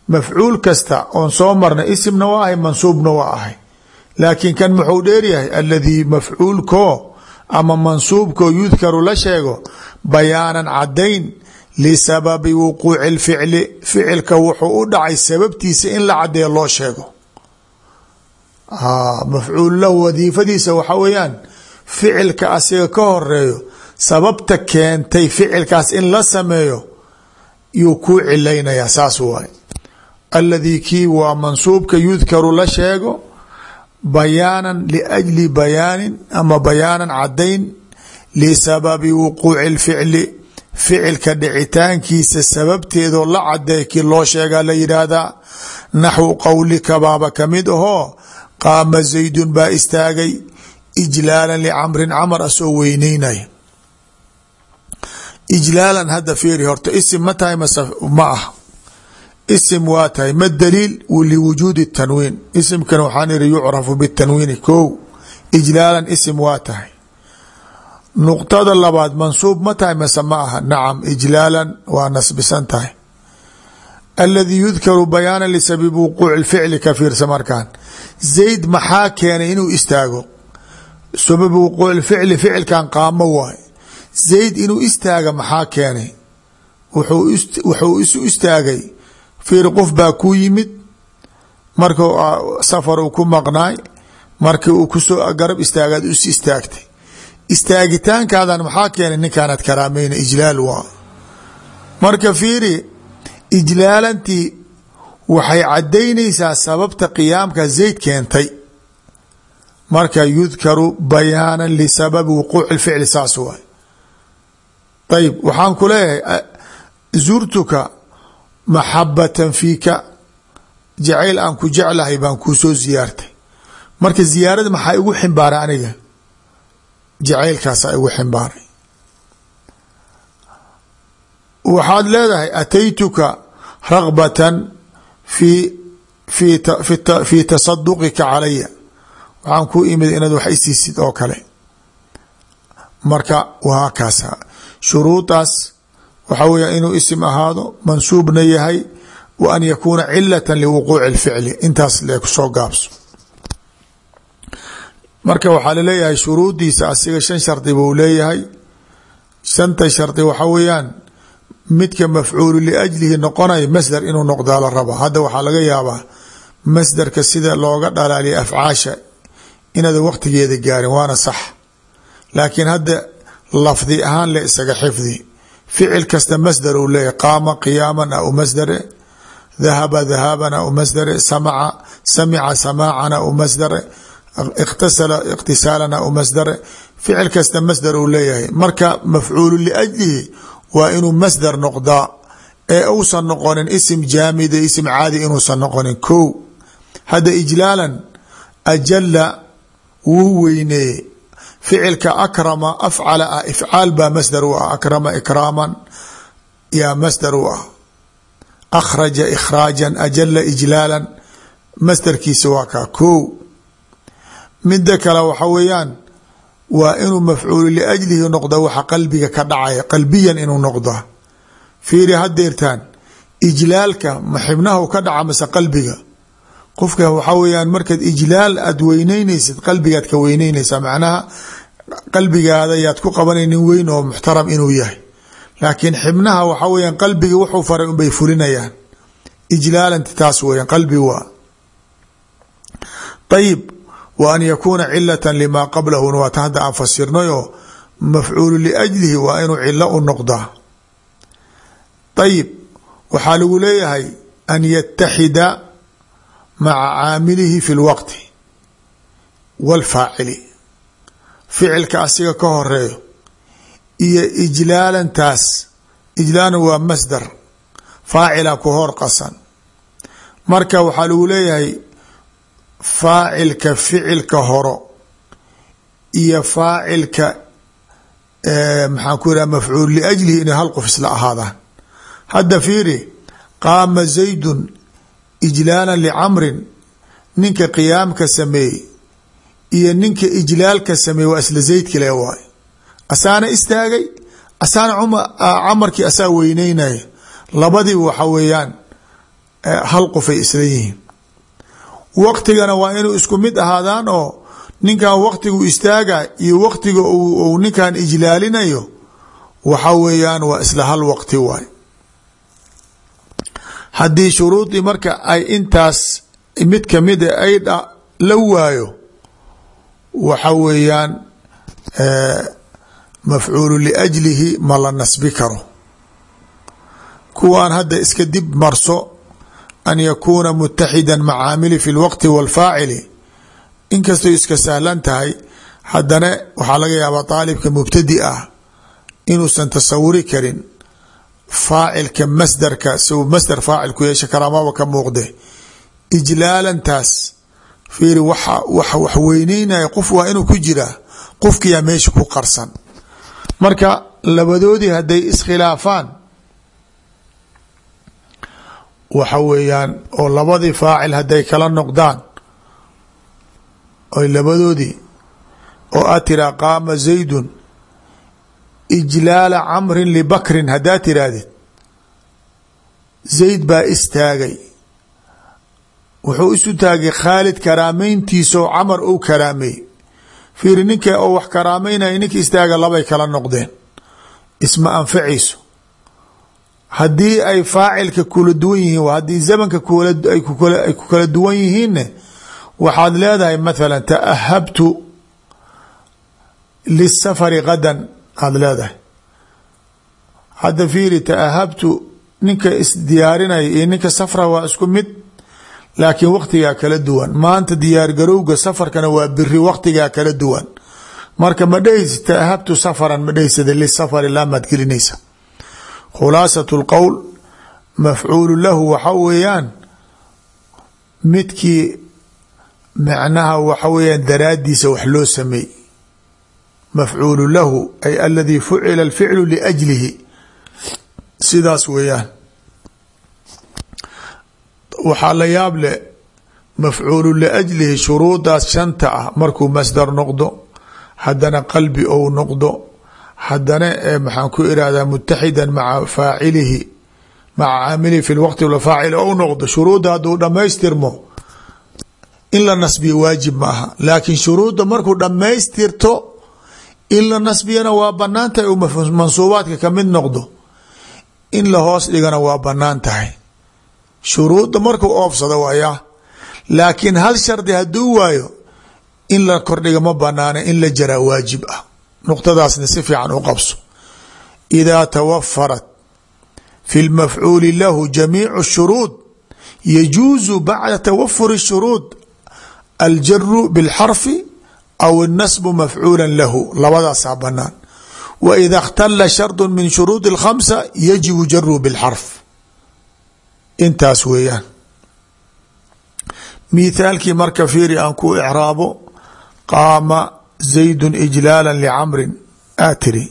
Mafcuul kasta oon soo marnay isimna waa ahay mansuubna waa ahay. Laakiin kan muxuu dheeryahay alladii mafcuulko ama mansuubkoo yudkaru la sheego bayaanan cadayn lisababi wuquuci lficli ficilka wuxuu u dhacay sababtiisa in la cadeeyo loo sheego. Mafcuul lahu wadiifadiisa waxa weeyaan ficilka asiga ka horeeyo sababta keentay ficilkaas in la sameeyo yuu kuu cilaynayaa saas waay alladii kii waa mansuubka yudkaru la sheego bayaanan liajli bayaanin ama bayaanan cadayn lisababi wuquuci lficli ficilka dhicitaankiisa sababteedoo la cadeey kii loo sheegaa la yidhaahdaa. Naxwu qowlika baaba ka mid ahoo qaama zaydun baa istaagay ijlaalan licamrin camar asoo weyneynaya ijlaalan hadda fiiri horta isim ma tahay ma ah. Isim waa tahay ma daliil liwujuudi tanwiin. Isimkan waxaan ihi yucrafu bitanwiini ko ijlaalan isim waa tahay nuqtada labaad mansuub ma tahay mase ma aha. Nacam ijlaalan waa nasbisan tahay. Aladii yudkaru bayaana lisababi wuquuci ficli ka fiirsa markaan. Zayd maxaa keenay inuu istaago? Sababi wuquuci ficli ficilkan qaamo waay zayd inuu istaaga maxaa keenay? Wuxuu isu istaagay. Fiir qof baa ku yimid. Marka safar uu ku maqnaay. Markii uu istaagitaankaadan maxaa keenay ninkaanad karaamayna ijlaal waa. Marka fiiri ijlaalantii waxay cadaynaysaa sababta qiyaamka zayd keentay. Marka yudkaru bayaanan lisababi wuquuci ficli saas waay. Ayib waxaan ku leeyahay zurtuka maxabatan fiika jacayl aan ku jeclahay baan kuu soo ziyaartay. Marka ziyaarada maxaa igu ximbaaray aniga jacaylkaasaa igu ximbaaray waxaad leedahay ataytuka ragbatan fi fi fi tasaduqika calaya. Waxaan ku imid inaad wax isiisid oo kale. Marka waa kaasa. Shuruudaas waxaa weya inuu isim ahaado mansuubna yahay wa an yakuuna cilata liwuquuci اlficli intaas leekusoo gaabso marka waxaa la leeyahay shuruudiisa asiga shan shardi buu leeyahay. Shanta shardi waxa weeyaan midka mafcuulu liajlihi noqonaya masdar inuu noqdaa la raba. Hadda waxaa laga yaabaa masdarka sida looga dhalaaliya afcaasha inaad waqtigeeda gaarin waana sax. Laakiin hadda lafdi ahaan le isaga xifdi. Ficil kasta masdar uu leeyahy qaama qiyaaman a u masdare dahaba dahaaban a u masdare samaca samica ikhtasala ikhtisaalan a u masdare ficil kasta masdar uu leeyahay marka mafcuulu liajlihi waa inuu masdar noqdaa ee uusan noqonin isim jaamida isim caadi inuusan noqonin ko hadda ijlaalan ajala wuu weyneeye ficilka akrama afcala ah ifcaal baa masdar u ah akrama ikraaman yaa masdar u ah akhraja ikhraajan ajala ijlaalan masdarkiisa waa kaa ko mida kale waxa weeyaan waa inuu mafcuulu liajlihi noqda waxa qalbiga ka dhacaya qalbiyan inuu noqda fiiri hadeertaan ijlaalka ma xibnahu ka dhaca mase qalbiga. Qofka waxaa weyaan markaad ijlaal aad weyneyneysid qalbigaad ka weyneyneysaa macnaha qalbigaada yaad ku qabanay nin weyn oo muxtaram inuu yahay. Laakiin xibnaha waxaa weyaan wa an yakuuna cilata limaa qablahuna waata hadda aan fasirnay oo mafcuulu liajlihi waa inuu cilo u noqdaa. Ayib waxaa lagu leeyahay an yataxida maca caamilihi fi lwaqti wاlfaacili ficilka asiga ka horeeyo iyo ijlaalantaas ijlaalan waa masdar faacila ku hor qasan. Marka waxaa lagu leeyahay faacilka ficilka horo iyo faacilka maxaan ku yidhaha mafcuul liajlihi inay hal qof isla ahaadaan. Hadda fiiri qaama zaydun ijlaala licamrin ninka qiyaamka sameeyey iyo ninka ijlaalka sameeyey waa isla zayd kale waay asaana istaagay asaana camarkii asaa weyneynaya labadiiba waxa weeyaan hal qofay isla yihiin waqtigana waa inuu isku mid ahaadaan oo ninkan waqtigu istaaga iyo waqtiga uu ninkan ijlaalinayo waxa weeyaan waa isla hal waqti waay haddii shuruudii marka ay intaas mid kamida ay la waayo waxa weeyaan mafcuulu liajlihi ma la nasbi karo. Kuwaan hadda iska dib marso an yakuuna mutaxida macaamili fi lwaqti wاlfaacili inkastoo iska sahlan tahay haddana waxaa laga yaabaa aalibka mubtadi ah inuusan tasawuri karin faacilka masdarka si uu masdar faacil ku yeesha karaamaba ka muuqde ijlaalantaas fiiri waxa wax weyneynaya qof waa inuu ku jiraa qofkiyaa meesha ku qarsan marka labadoodii hadday iskhilaafaan waxa weeyaan oo labadii faacil hadday kala noqdaan oy labadoodii oo aad tiraa qaama zaydun ijlaala camrin libakrin haddaad tirahdid zayd baa istaagay. Wuxuu isu taagay khaalid karaameyntiisao camar ou karaameey fiiri ninka oo wax karaameynaya ninka istaaga labay kala noqdeen. Isma anfacayso haddii ay faacilka kula duwan yihiin haddii zamanka ay ku kala duwan yihiinne waxaad leedahay mathala taahabtu lisafari gadan aada leedahay. Hadda fiiri taahabtu ninka isdiyaarinaya iyo ninka safra waa isku mid laakiin waktigaa kala duwan. Maanta diyaargarowga safarkana waa biri waktigaa kala duwan. Marka ma dhehaysa taahabtu safaran ma dhehaysada lisafari laamaad gelinaysa khulaasat lqowl mafcuulu lahu waxa weeyaan midkii macnaha waxa weeyaan daraadiisa wax loo sameey mafcuulu lahu ay aladii fucila alficlu liajlihi. Sidaas weeyaan. Waxaa la yaab leh mafcuulu liajlihi shuruudaas shanta ah markuu masdar noqdo haddana qalbi ou noqdo haddana maxaan ku irahdaa mutaxida maca faacilihi maca caamilihi fi lwaqti faacil ou noqdo. Shuruudda hadduu dhammaystirmo in la nasbiyo waajib ma aha. Laakiin shuruudda markuu dhammaystirto in la nasbiyana waa bannaan tahay u mansuubaadka ka mid noqdo in la hoos dhigana waa bannaan tahay. Shuruudda markuu oofsado waaya laakiin hal shardi hadduu waayo in la kordhiga ma banaana in la jaraa waajib ah nuqtadaasna si fiican u qabso idaa tawafarat fi lmafcuuli lahu jamiicu shuruud yajuusu bacda tawafuri shuruud aljaru bilxarfi aw الnasbu mafcuula lahu labadaasaa banaan wa ida اkhtala shardu min shuruudi اlkhamsa yajibu jaru bilxarf intaas weeyaan mithaalkii marka fiiri aan ku icraabo qaama zaydu ijlaala licamrin aa tiri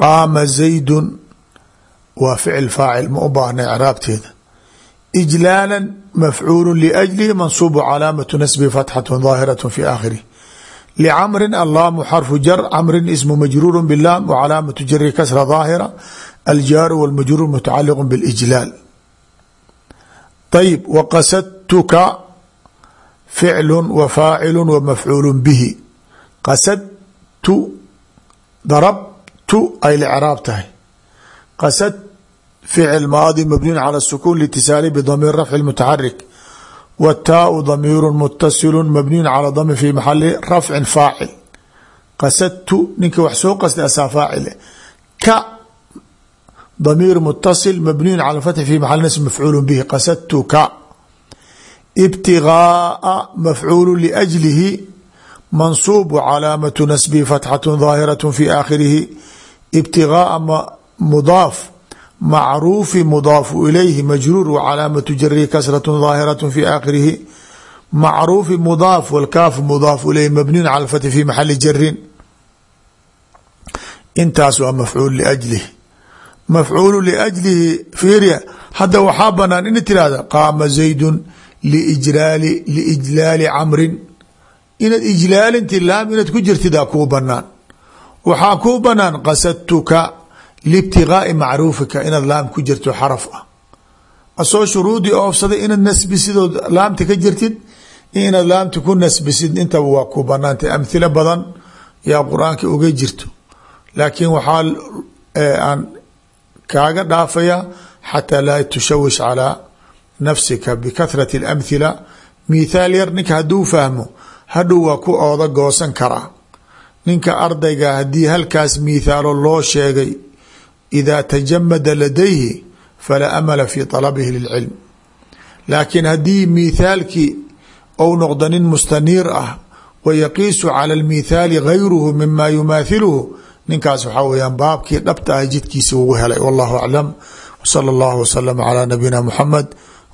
qaama zaydun waa ficil faacil ma u baahna icraabteeda ijlaala mafcuulu liajlihi mansuubu calaamatu nasbi fatxatu daahiraة fi aakhirih licamrin allaamu xarfu jar camrin ismu majruuru bilaam wa calaamatu jari kasra daahira aljaaru wاlmajruur mutacaliq biاlijlaal ayib waqasadtuka ficlu wa faacilu wa mafcuulu bihi qasadtu darabtu ay licraab tahay qasad ficil maadi mabniyu cala الsukuun litisaali bdamiir rafci mutaxarik wtaau damiiru mutasilu mabniyu cala dami fi maxali rafci faacil qasadtu ninka wax soo qasday asaa faacile ka damiir mutasil mabniyu cala fatxi fi maxali nasb mafcuulu bihi qasadtuka ibtigaaa mafcuulu liajlihi mansuub calaamatu nasbihi fatxatu daahiratu fi aakhirihi ibtigaaa mudaaf macruufi mudaafu ilayhi majruur wcalaamatu jarihi kasratu daahiratu fi aakhirihi macruufi mudaaf wlkaafu mudaafu ilayhi mabniun cala lfati fi maxali jarin intaas waa mafcuul liajlihi. Mafcuulu liajlihi fiirya hadda waxaa banaan in tirahda qaama zaydun liijlaali liijlaali camrin. Inaad ijlaalinti laam inaad ku jirtidaa kuu banaan waxaa kuu banaan qasadtuka libtigaai macruufika inaad laam ku jirto xaraf ah. Asoo shuruudii oofsaday inaad nasbisidood laamta ka jirtid inaad laamta ku nasbisid intaba waa ku banaantay amhilo badan yaa qur'aanka uga jirto. Laakiin waxaa aan kaaga dhaafaya xataa laa tushawish calaa nafsika bikahrati اlamhila mithaal yar ninka hadduu fahmo hadhow waa ku ooda goosan karaa ninka ardayga haddii halkaas mithaalo loo sheegay idaa tajamada ladayhi falaa amala fi طalabihi lilcilm. Laakiin haddii mithaalkii ou noqdo nin mustaniir ah wayaqiisu cala almithaali gayruhu mima yumaathiluhu ninkaas waxaa weyaan baabkii dhabta ah jidkiisa ugu helay. Wallahu aclam. Wsala allahu waslama calaa nabiyina muxamed